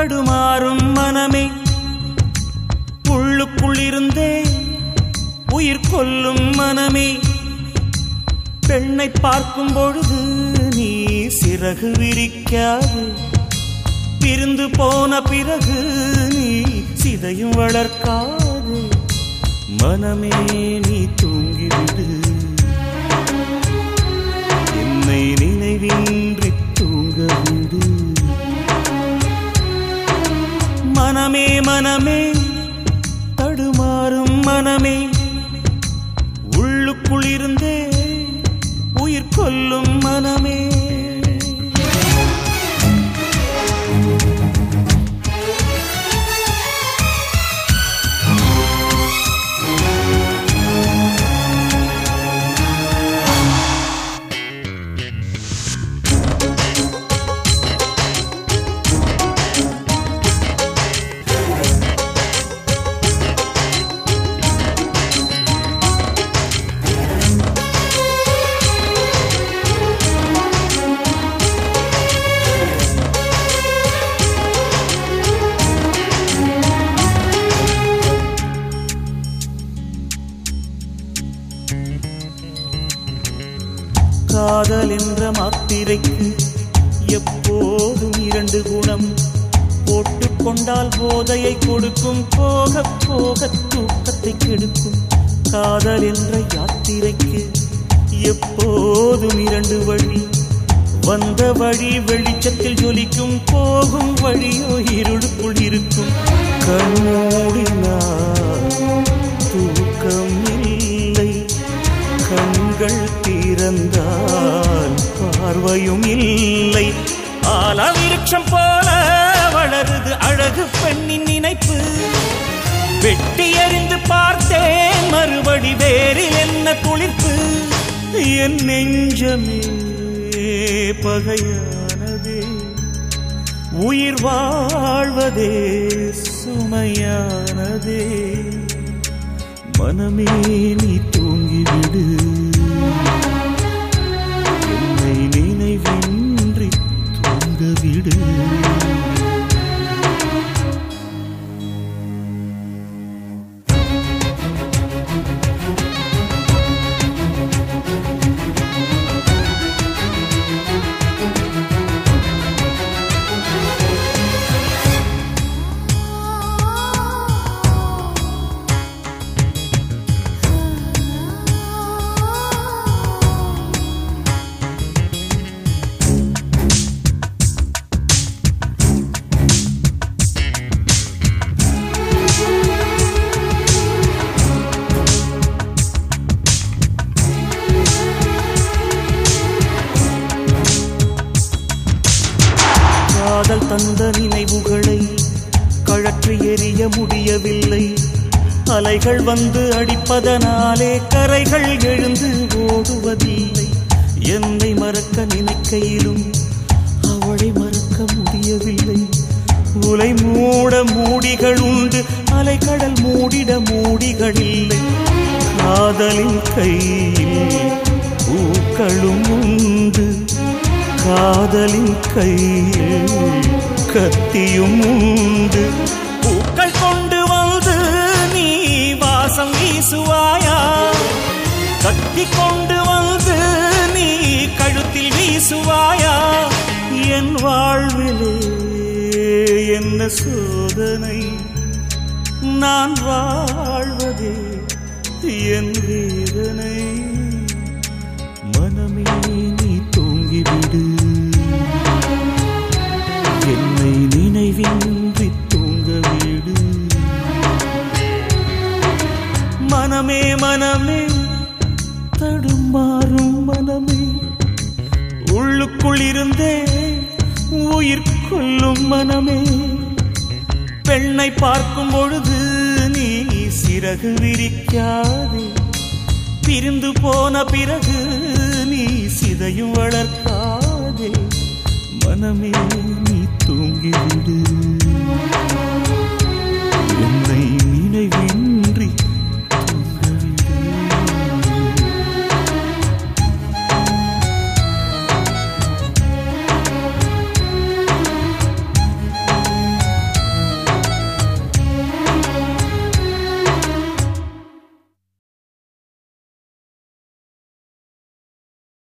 தடுமாறும் மனமே. உள்ளுக்குள்ளிருந்தே உயிர் கொல்லும் மனமே. பெண்ணை பார்க்கும் பொழுது நீ சிறகு விரிக்காது. பிரிந்து போன பிறகு நீ சிதையும் வளர்க்காது. மனமே நீ தூங்கிவிடு. காதல் என்ற மாத்திரைக்கு எப்போதும் இரண்டு குணம். போட்டுக்கொண்டால் போதையை கொடுக்கும். போக போக தூக்கத்தை கெடுக்கும். காதல் என்ற யாத்திரைக்கு எப்போதும் இரண்டு வழி. வந்த வழி வெளிச்சத்தில் ஜொலிக்கும். போகும் வழியோ இருளுக்குள் இருக்கும். கண்மூடினார் தூக்கம் இல்லை. திறந்தால் பார்வையும் இல்லை. ஆலா விருட்சம் போல வளருது அழகு பெண்ணின் நினைப்பு. வெட்டி எறிந்து பார்த்தேன் மறுபடி வேறில் என்ன குளிர்ப்பு. என் நெஞ்சமே பகையானதே. உயிர் வாழ்வதே சுமையானதே. மனமே நீ தூங்கிவிடு. தந்த நினைவுகளை கழற்றி எறிய முடியவில்லை. அலைகள் வந்து அடிப்பதனாலே கரைகள் எழுந்து ஓடுவதில்லை. என்னை மறக்க நினைக்கையிலும் அவளை மறக்க முடியவில்லை. உலை மூட மூடிகள் உண்டு அலைக்கடல் மூடிட மூடிகள் இல்லை. காதலின் கையில் பூக்களும் உண்டு. காதலின் கையில் கத்தியும் உண்டு. பூக்கள் கொண்டு வந்து நீ வாசம் வீசுவாயா? கத்தி கொண்டு வந்து நீ கழுத்தில் வீசுவாயா? என் வாழ்விலே என்ன சோதனை? நான் வாழ்வதே என் உள்ளுக்குள் இருந்தே உயிர் கொல்லும் மனமே. பெண்ணை பார்க்கும் பொழுது நீ சிறகு விரிக்காதே. பிரிந்து போன பிறகு நீ சிதையும் வளர்க்காதே. மனமே நீ தூங்கிவிடு.